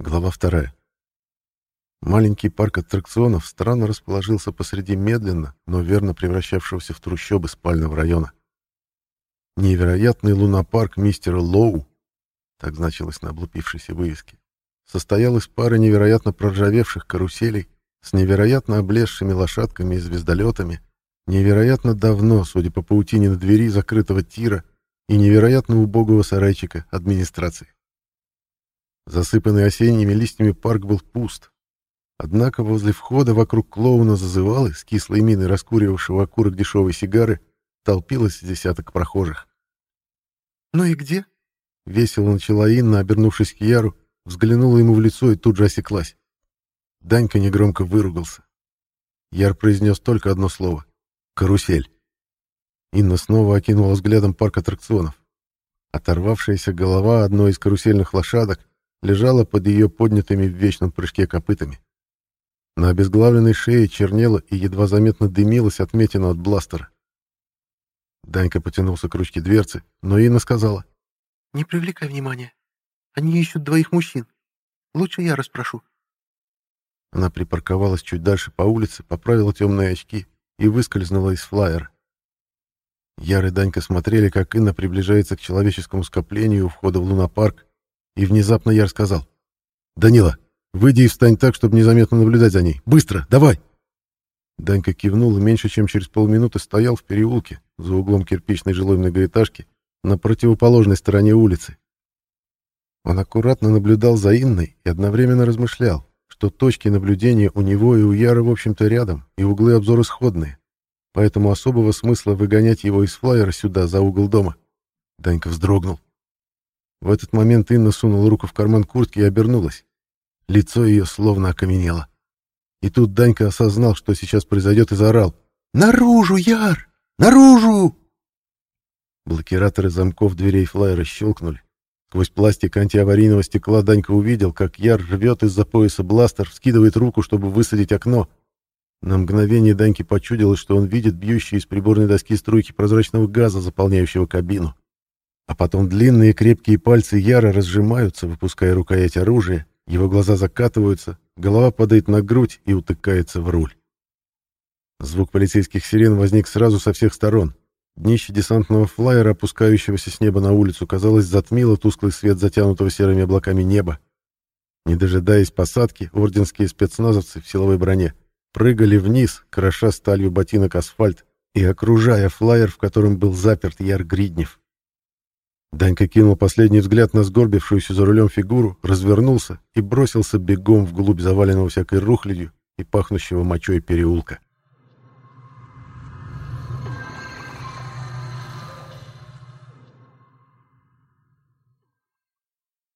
Глава вторая. Маленький парк аттракционов странно расположился посреди медленно, но верно превращавшегося в трущобы спального района. Невероятный лунопарк мистера Лоу, так значилось на облупившейся вывеске, состоял из пары невероятно проржавевших каруселей с невероятно облезшими лошадками и звездолетами, невероятно давно, судя по паутине на двери закрытого тира, и невероятно убогого сарайчика администрации. Засыпанный осенними листьями парк был пуст. Однако возле входа вокруг клоуна зазывалы с кислой миной раскуривавшего окурок дешевой сигары толпилось десяток прохожих. «Ну и где?» — весело начала Инна, обернувшись к Яру, взглянула ему в лицо и тут же осеклась. Данька негромко выругался. Яр произнес только одно слово — «карусель». Инна снова окинула взглядом парк аттракционов. Оторвавшаяся голова одной из карусельных лошадок лежала под ее поднятыми в вечном прыжке копытами. На обезглавленной шее чернела и едва заметно дымилась отметина от бластера. Данька потянулся к ручке дверцы, но Инна сказала. «Не привлекай внимания. Они ищут двоих мужчин. Лучше я расспрошу». Она припарковалась чуть дальше по улице, поправила темные очки и выскользнула из флайера. Яр и Данька смотрели, как Инна приближается к человеческому скоплению у входа в лунопарк, и внезапно Яр сказал. «Данила, выйди и встань так, чтобы незаметно наблюдать за ней. Быстро, давай!» Данька кивнул и меньше чем через полминуты стоял в переулке, за углом кирпичной жилой многоэтажки, на противоположной стороне улицы. Он аккуратно наблюдал за Инной и одновременно размышлял, что точки наблюдения у него и у Яра, в общем-то, рядом, и углы обзора сходные. Поэтому особого смысла выгонять его из флайера сюда, за угол дома. Данька вздрогнул. В этот момент Инна сунула руку в карман куртки и обернулась. Лицо ее словно окаменело. И тут Данька осознал, что сейчас произойдет, и заорал. «Наружу, Яр! Наружу!» Блокираторы замков дверей флайера щелкнули. Сквозь пластик антиаварийного стекла Данька увидел, как Яр рвет из-за пояса бластер, вскидывает руку, чтобы высадить окно. На мгновение Даньке почудилось, что он видит бьющие из приборной доски струйки прозрачного газа, заполняющего кабину. А потом длинные крепкие пальцы Яра разжимаются, выпуская рукоять оружия, его глаза закатываются, голова падает на грудь и утыкается в руль. Звук полицейских сирен возник сразу со всех сторон. Днище десантного флайера, опускающегося с неба на улицу, казалось, затмило тусклый свет затянутого серыми облаками неба. Не дожидаясь посадки, орденские спецназовцы в силовой броне прыгали вниз, кроша сталью ботинок асфальт и окружая флайер, в котором был заперт Яр Гриднев. Данька кинул последний взгляд на сгорбившуюся за рулем фигуру, развернулся и бросился бегом вглубь заваленного всякой рухлядью и пахнущего мочой переулка.